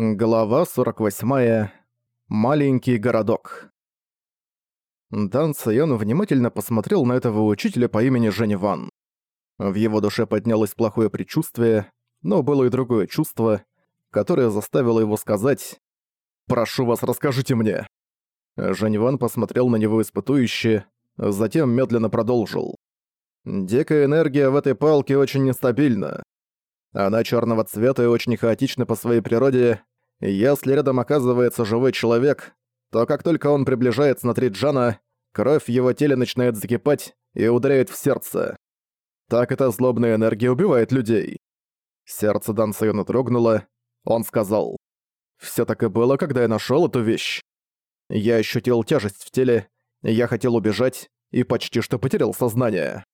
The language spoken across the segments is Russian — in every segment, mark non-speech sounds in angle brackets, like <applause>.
Глава 48. Маленький городок. Дан Сайон внимательно посмотрел на этого учителя по имени Жень Ван. В его душе поднялось плохое предчувствие, но было и другое чувство, которое заставило его сказать «Прошу вас, расскажите мне». Жень Ван посмотрел на него испытующе, затем медленно продолжил. «Дикая энергия в этой палке очень нестабильна. Она черного цвета и очень хаотична по своей природе. Если рядом оказывается живой человек, то как только он приближается на Триджана, кровь в его теле начинает закипать и ударяет в сердце. Так эта злобная энергия убивает людей. Сердце Дан Сайона дрогнуло. Он сказал. «Всё так и было, когда я нашёл эту вещь. Я ощутил тяжесть в теле, я хотел убежать и почти что потерял сознание».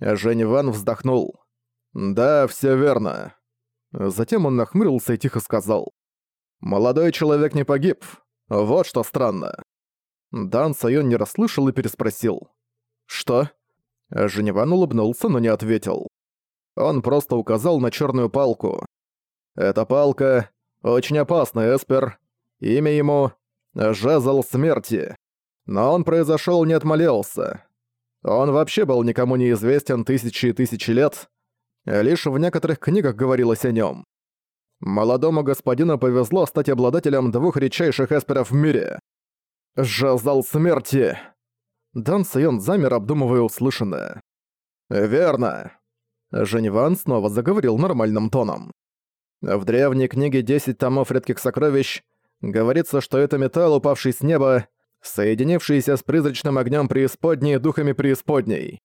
Жень Ван вздохнул. «Да, все верно». Затем он нахмурился и тихо сказал. «Молодой человек не погиб. Вот что странно». Дан Сайон не расслышал и переспросил. «Что?» Женеван улыбнулся, но не ответил. Он просто указал на черную палку. «Эта палка очень опасная, Эспер. Имя ему — Жезл Смерти. Но он произошел не от Малеуса. Он вообще был никому неизвестен тысячи и тысячи лет, Лишь в некоторых книгах говорилось о нем. Молодому господину повезло стать обладателем двух редчайших эсперов в мире. Жазал смерти!» Дан Сайон замер, обдумывая услышанное. «Верно!» Женеван снова заговорил нормальным тоном. В древней книге «Десять томов редких сокровищ» говорится, что это металл, упавший с неба, соединившийся с призрачным огнем преисподней и духами преисподней.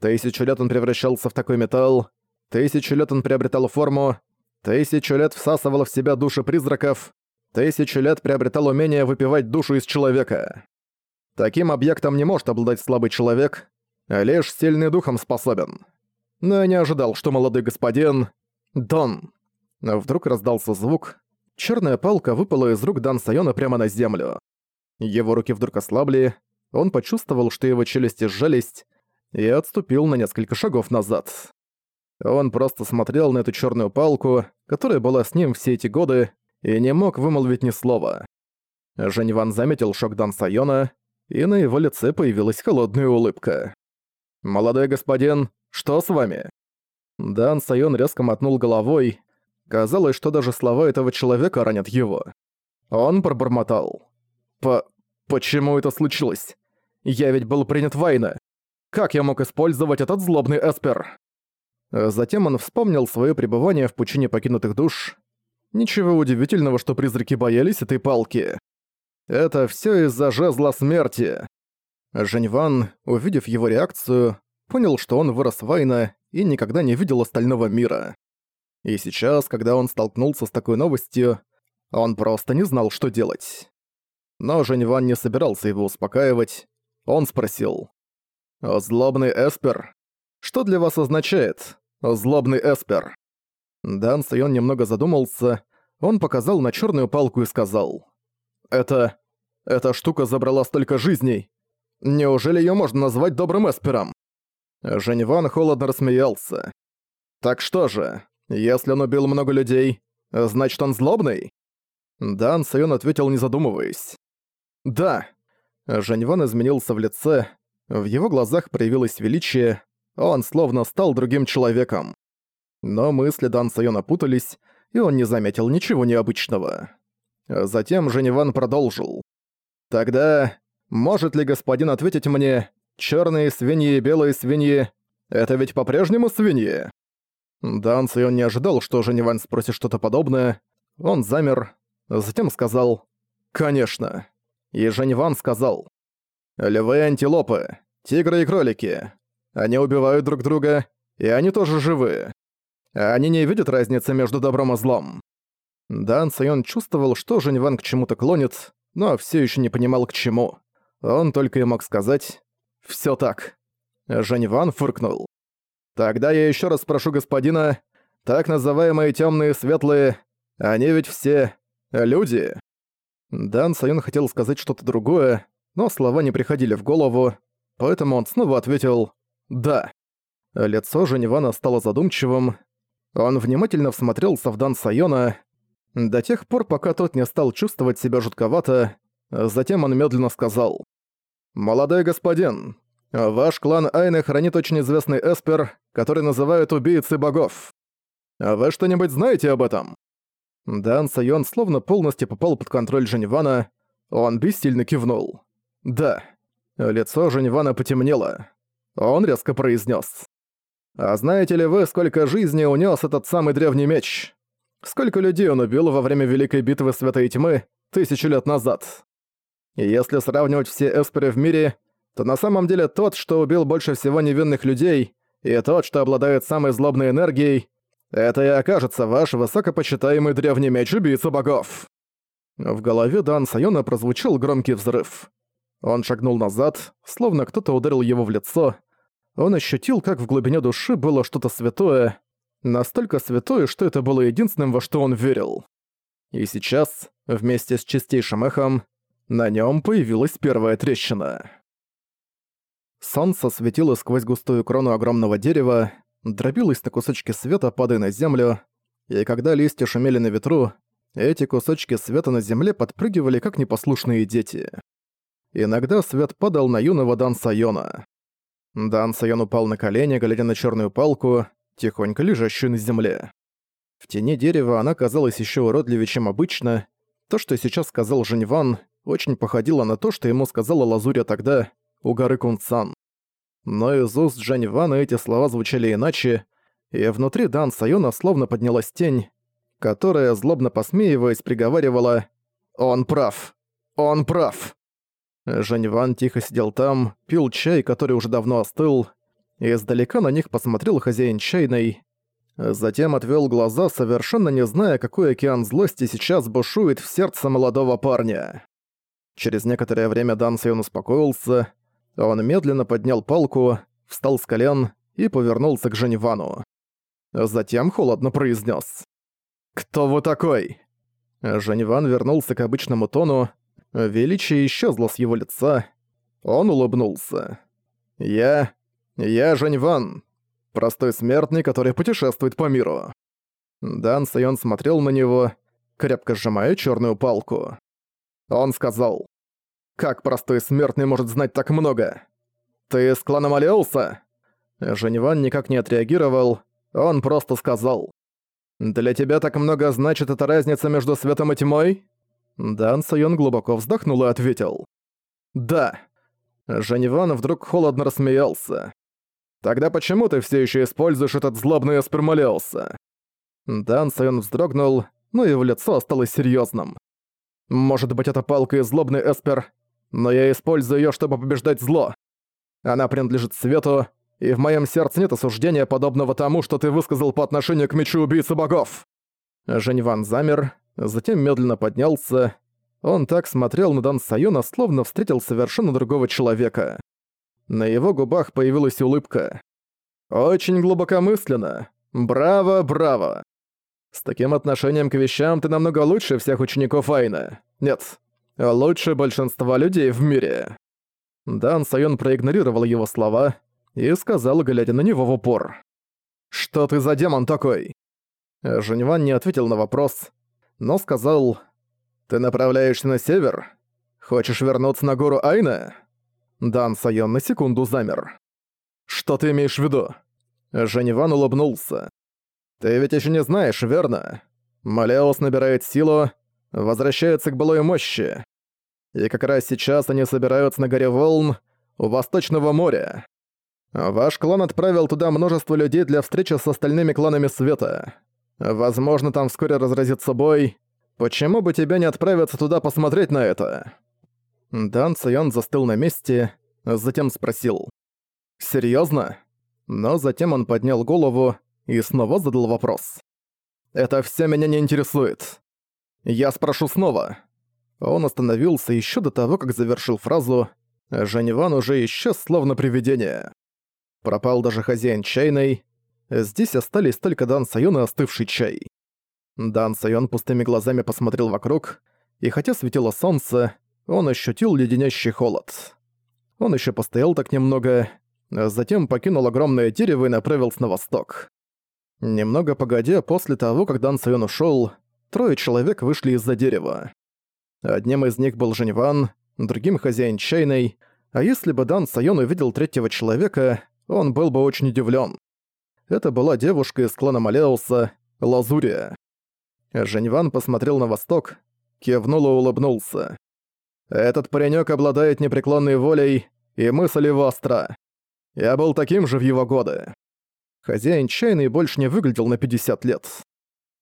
Тысячу лет он превращался в такой металл, Тысячу лет он приобретал форму, тысячу лет всасывал в себя души призраков, тысячу лет приобретал умение выпивать душу из человека. Таким объектом не может обладать слабый человек, а лишь сильный духом способен. Но я не ожидал, что молодой господин... Дон. Вдруг раздался звук. Черная палка выпала из рук Дан Сайона прямо на землю. Его руки вдруг ослабли, он почувствовал, что его челюсти сжались, и отступил на несколько шагов назад. Он просто смотрел на эту черную палку, которая была с ним все эти годы, и не мог вымолвить ни слова. Жень Ван заметил шок Дан Сайона, и на его лице появилась холодная улыбка. «Молодой господин, что с вами?» Дан Сайон резко мотнул головой. Казалось, что даже слова этого человека ранят его. Он пробормотал. «По... почему это случилось? Я ведь был принят Вайна. Как я мог использовать этот злобный эспер?» Затем он вспомнил свое пребывание в пучине покинутых душ. Ничего удивительного, что призраки боялись этой палки. Это все из-за жезла смерти. Женьван, увидев его реакцию, понял, что он вырос Вайна и никогда не видел остального мира. И сейчас, когда он столкнулся с такой новостью, он просто не знал, что делать. Но Женьван не собирался его успокаивать. Он спросил. «Злобный Эспер, что для вас означает Злобный Эспер. Дан Сайон немного задумался, он показал на черную палку и сказал. «Это... эта штука забрала столько жизней. Неужели ее можно назвать добрым Эспером?» Жень Ван холодно рассмеялся. «Так что же, если он убил много людей, значит он злобный?» Дан Сайон ответил, не задумываясь. «Да». Жень Ван изменился в лице, в его глазах проявилось величие, он словно стал другим человеком. Но мысли Дан Сайона путались, и он не заметил ничего необычного. Затем Женеван продолжил. «Тогда может ли господин ответить мне, черные свиньи и белые свиньи — это ведь по-прежнему свиньи?» Дан Сайон не ожидал, что Женеван спросит что-то подобное. Он замер, затем сказал «Конечно». И Женеван сказал «Львы и антилопы, тигры и кролики, они убивают друг друга, и они тоже живы. Они не видят разницы между добром и злом. Дан Сайон чувствовал, что Жень Ван к чему-то клонит, но все еще не понимал к чему. Он только и мог сказать «Всё так». Жень Ван фыркнул. «Тогда я еще раз прошу господина, так называемые темные светлые, они ведь все люди». Дан Сайон хотел сказать что-то другое, но слова не приходили в голову, поэтому он снова ответил «Да». Лицо Женевана стало задумчивым. Он внимательно всмотрелся в Дан Сайона. До тех пор, пока тот не стал чувствовать себя жутковато, затем он медленно сказал. «Молодой господин, ваш клан Айны хранит очень известный эспер, который называют убийцей богов. Вы что-нибудь знаете об этом?» Дан Сайон словно полностью попал под контроль Женевана, он бессильно кивнул. «Да». Лицо Женевана потемнело. Он резко произнес: «А знаете ли вы, сколько жизни унес этот самый древний меч? Сколько людей он убил во время Великой Битвы Света и Тьмы тысячу лет назад? И если сравнивать все эсперы в мире, то на самом деле тот, что убил больше всего невинных людей, и тот, что обладает самой злобной энергией, это и окажется ваш высокопочитаемый древний меч убийца богов». В голове Дан Сайона прозвучал громкий взрыв. Он шагнул назад, словно кто-то ударил его в лицо. Он ощутил, как в глубине души было что-то святое, настолько святое, что это было единственным, во что он верил. И сейчас, вместе с чистейшим эхом, на нем появилась первая трещина. Солнце светило сквозь густую крону огромного дерева, дробилось на кусочки света, падая на землю, и когда листья шумели на ветру, эти кусочки света на земле подпрыгивали, как непослушные дети. Иногда свет падал на юного Дан Сайона. Дан Сайон упал на колени, глядя на черную палку, тихонько лежащую на земле. В тени дерева она казалась еще уродливее, чем обычно. То, что сейчас сказал Женьван, очень походило на то, что ему сказала Лазуря тогда, у горы Кунцан. Но из уст Женьвана эти слова звучали иначе, и внутри Дан Сайона словно поднялась тень, которая, злобно посмеиваясь, приговаривала «Он прав! Он прав!». Жень Ван тихо сидел там, пил чай, который уже давно остыл, и издалека на них посмотрел хозяин чайной, затем отвел глаза, совершенно не зная, какой океан злости сейчас бушует в сердце молодого парня. Через некоторое время Дан Сайон успокоился, он медленно поднял палку, встал с колен и повернулся к Женевану. Затем холодно произнес: «Кто вы такой?» Женеван вернулся к обычному тону, величие исчезло с его лица. Он улыбнулся. «Я... я Женеван, простой смертный, который путешествует по миру». Дан Сайон смотрел на него, крепко сжимая черную палку. Он сказал, «Как простой смертный может знать так много? Ты из клана Малеуса?» Женеван никак не отреагировал, он просто сказал, «Для тебя так много значит эта разница между светом и тьмой?» Дан Сайон глубоко вздохнул и ответил. «Да». Женеван вдруг холодно рассмеялся. «Тогда почему ты все еще используешь этот злобный эспермолеуса?» Дан Сайон вздрогнул, но его лицо осталось серьезным. «Может быть, это палка и злобный эспер, но я использую ее, чтобы побеждать зло. Она принадлежит свету, и в моем сердце нет осуждения, подобного тому, что ты высказал по отношению к мечу убийцы богов». Женьван замер, затем медленно поднялся. Он так смотрел на Дан Сайона, словно встретил совершенно другого человека. На его губах появилась улыбка. «Очень глубокомысленно. Браво, браво. С таким отношением к вещам ты намного лучше всех учеников Айна. Нет, лучше большинства людей в мире». Дан Сайон проигнорировал его слова и сказал, глядя на него в упор. «Что ты за демон такой?» Женьван не ответил на вопрос, но сказал «Ты направляешься на север? Хочешь вернуться на гору Айна?» Дан Сайон на секунду замер. «Что ты имеешь в виду?» Женеван улыбнулся. «Ты ведь еще не знаешь, верно? Малеус набирает силу, возвращается к былой мощи. И как раз сейчас они собираются на горе Волн у Восточного моря. Ваш клан отправил туда множество людей для встречи с остальными кланами Света. Возможно, там вскоре разразится бой. Почему бы тебе не отправиться туда посмотреть на это?» Дан Цион застыл на месте, затем спросил. «Серьёзно?» Но затем он поднял голову и снова задал вопрос. «Это всё меня не интересует. Я спрошу снова». Он остановился ещё до того, как завершил фразу. Женеван уже исчез, словно привидение. Пропал даже хозяин чайной, Здесь остались только Дан Сайон и остывший чай. Дан Сайон пустыми глазами посмотрел вокруг, и хотя светило солнце, он ощутил леденящий холод. Он еще постоял так немного, затем покинул огромное дерево и направился на восток. Немного погодя, после того, как Дан Сайон ушёл, трое человек вышли из-за дерева. Одним из них был Женьван, другим хозяин чайной, а если бы Дан Сайон увидел третьего человека, он был бы очень удивлен. Это была девушка из клана Малеуса, Лазурия. Женьван посмотрел на восток, кивнул и улыбнулся. «Этот паренек обладает непреклонной волей, и мысль его остра. Я был таким же в его годы». Хозяин чайный больше не выглядел на 50 лет.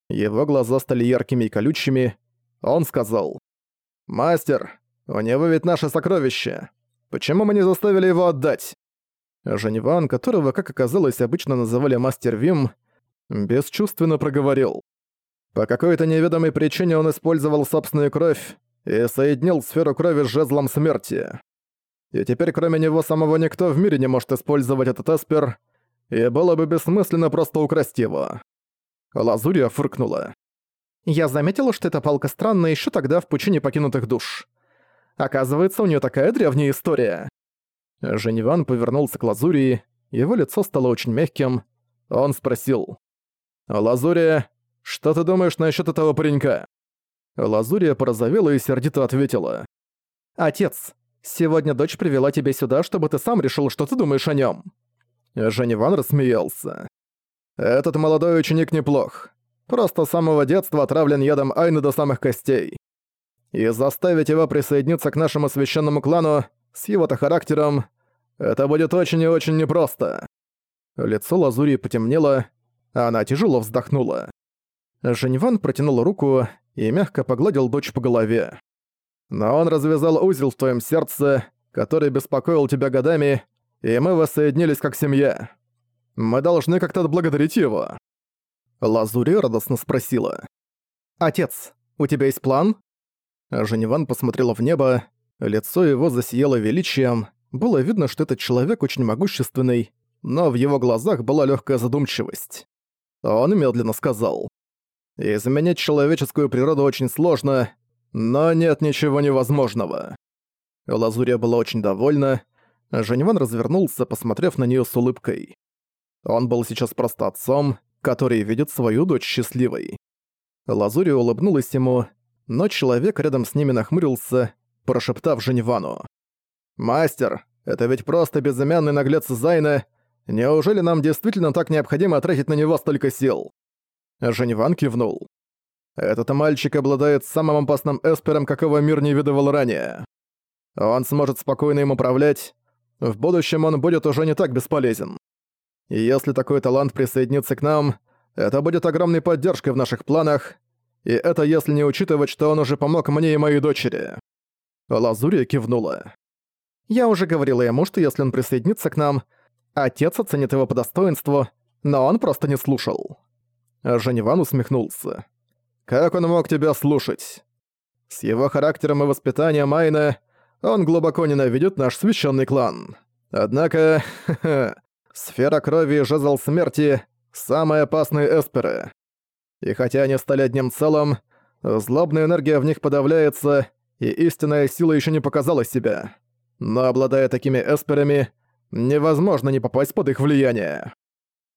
Его глаза стали яркими и колючими. Он сказал, «Мастер, у него ведь наше сокровище. Почему мы не заставили его отдать?» Женеван, которого, как оказалось, обычно называли Мастер Вим, бесчувственно проговорил. По какой-то неведомой причине он использовал собственную кровь и соединил сферу крови с жезлом смерти. И теперь кроме него самого никто в мире не может использовать этот эспер, и было бы бессмысленно просто украсть его. Лазурия фыркнула. «Я заметила, что эта палка странная еще тогда в пучине покинутых душ. Оказывается, у нее такая древняя история». Женеван повернулся к Лазурии, его лицо стало очень мягким. Он спросил. «Лазурия, что ты думаешь насчет этого паренька?» Лазурия порозовела и сердито ответила. «Отец, сегодня дочь привела тебя сюда, чтобы ты сам решил, что ты думаешь о нем. Женеван рассмеялся. «Этот молодой ученик неплох. Просто с самого детства отравлен ядом Айны до самых костей. И заставить его присоединиться к нашему священному клану с его-то характером это будет очень и очень непросто». Лицо Лазури потемнело, а она тяжело вздохнула. Женьван протянул руку и мягко погладил дочь по голове. «Но он развязал узел в твоем сердце, который беспокоил тебя годами, и мы воссоединились как семья. Мы должны как-то отблагодарить его». Лазури радостно спросила. «Отец, у тебя есть план?» Женеван посмотрела в небо, лицо его засияло величием, было видно, что этот человек очень могущественный, но в его глазах была легкая задумчивость. Он медленно сказал. «Изменить человеческую природу очень сложно, но нет ничего невозможного». Лазурия была очень довольна, Женеван развернулся, посмотрев на нее с улыбкой. Он был сейчас просто отцом, который видит свою дочь счастливой. Лазурия улыбнулась ему, но человек рядом с ними нахмурился, прошептав Женевану. «Мастер, это ведь просто безымянный наглец Зайна. Неужели нам действительно так необходимо тратить на него столько сил?» Женеван кивнул. «Этот мальчик обладает самым опасным эспером, какого мир не видывал ранее. Он сможет спокойно им управлять, в будущем он будет уже не так бесполезен. И если такой талант присоединится к нам, это будет огромной поддержкой в наших планах, и это если не учитывать, что он уже помог мне и моей дочери». Лазурия кивнула. «Я уже говорила ему, что если он присоединится к нам, отец оценит его по достоинству, но он просто не слушал». Женеван усмехнулся. «Как он мог тебя слушать? С его характером и воспитанием Айна он глубоко ненавидит наш священный клан. Однако, <laughs> сфера крови и жезл смерти — самые опасные эсперы. И хотя они стали одним целым, злобная энергия в них подавляется, и истинная сила еще не показала себя. Но обладая такими эсперами, невозможно не попасть под их влияние.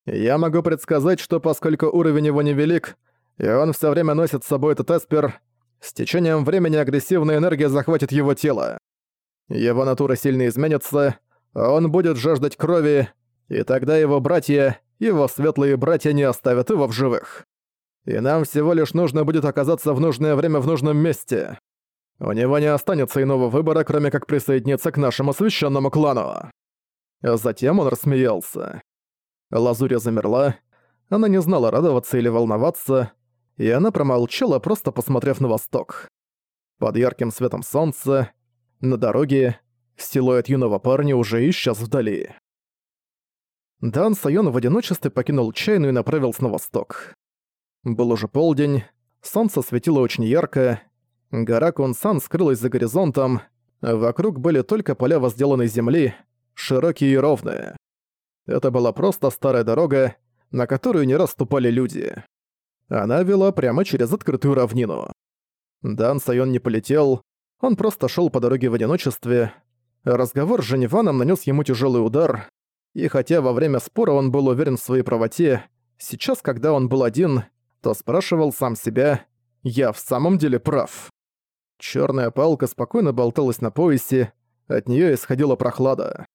Я могу предсказать, что поскольку уровень его невелик, и он все время носит с собой этот эспер, с течением времени агрессивная энергия захватит его тело. Его натура сильно изменится, он будет жаждать крови, и тогда его братья, его светлые братья не оставят его в живых. И нам всего лишь нужно будет оказаться в нужное время в нужном месте. У него не останется иного выбора, кроме как присоединиться к нашему священному клану. Затем он рассмеялся. Лазуря замерла. Она не знала, радоваться или волноваться, и она промолчала, просто посмотрев на восток. Под ярким светом солнца на дороге силуэт юного парня уже исчез вдали. Дан Сайон в одиночестве покинул чайную и направился на восток. Был уже полдень, солнце светило очень ярко, гора Кунсан скрылась за горизонтом, вокруг были только поля возделанной земли, широкие и ровные. Это была просто старая дорога, на которую не раз ступали люди. Она вела прямо через открытую равнину. Дан Сайон не полетел, он просто шел по дороге в одиночестве. Разговор с Женеваном нанес ему тяжелый удар, и хотя во время спора он был уверен в своей правоте, сейчас, когда он был один, то спрашивал сам себя, Я в самом деле прав. Черная палка спокойно болталась на поясе, от нее исходила прохлада.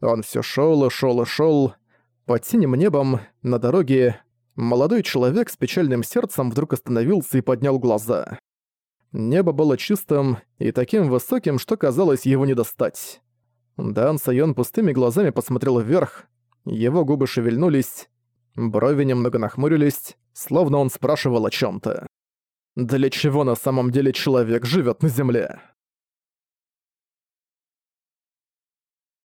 Он все шел и шел и шел. Под синим небом, на дороге, молодой человек с печальным сердцем вдруг остановился и поднял глаза. Небо было чистым и таким высоким, что казалось его не достать. Дан Сайон пустыми глазами посмотрел вверх, его губы шевельнулись, брови немного нахмурились, словно он спрашивал о чем то Для чего на самом деле человек живет на Земле?